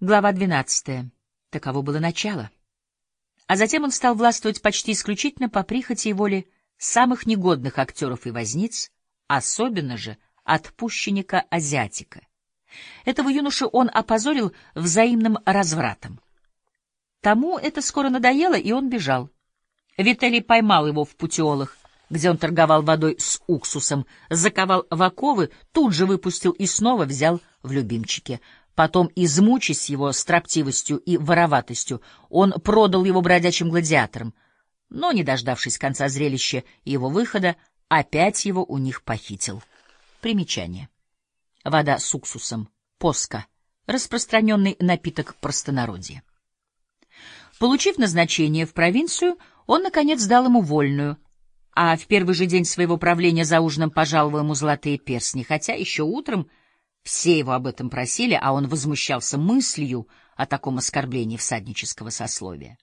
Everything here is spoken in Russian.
Глава 12. Таково было начало. А затем он стал властвовать почти исключительно по прихоти и воле самых негодных актеров и возниц, особенно же отпущенника-азиатика. Этого юношу он опозорил взаимным развратом. Тому это скоро надоело, и он бежал. Виталий поймал его в путиолах, где он торговал водой с уксусом, заковал в оковы, тут же выпустил и снова взял в любимчики. Потом, измучись его строптивостью и вороватостью, он продал его бродячим гладиаторам, но, не дождавшись конца зрелища и его выхода, опять его у них похитил. Примечание. Вода с уксусом. Поска. Распространенный напиток простонародья. Получив назначение в провинцию, он, наконец, дал ему вольную, а в первый же день своего правления за ужином пожаловал ему золотые перстни, хотя еще утром все его об этом просили, а он возмущался мыслью о таком оскорблении всаднического сословия.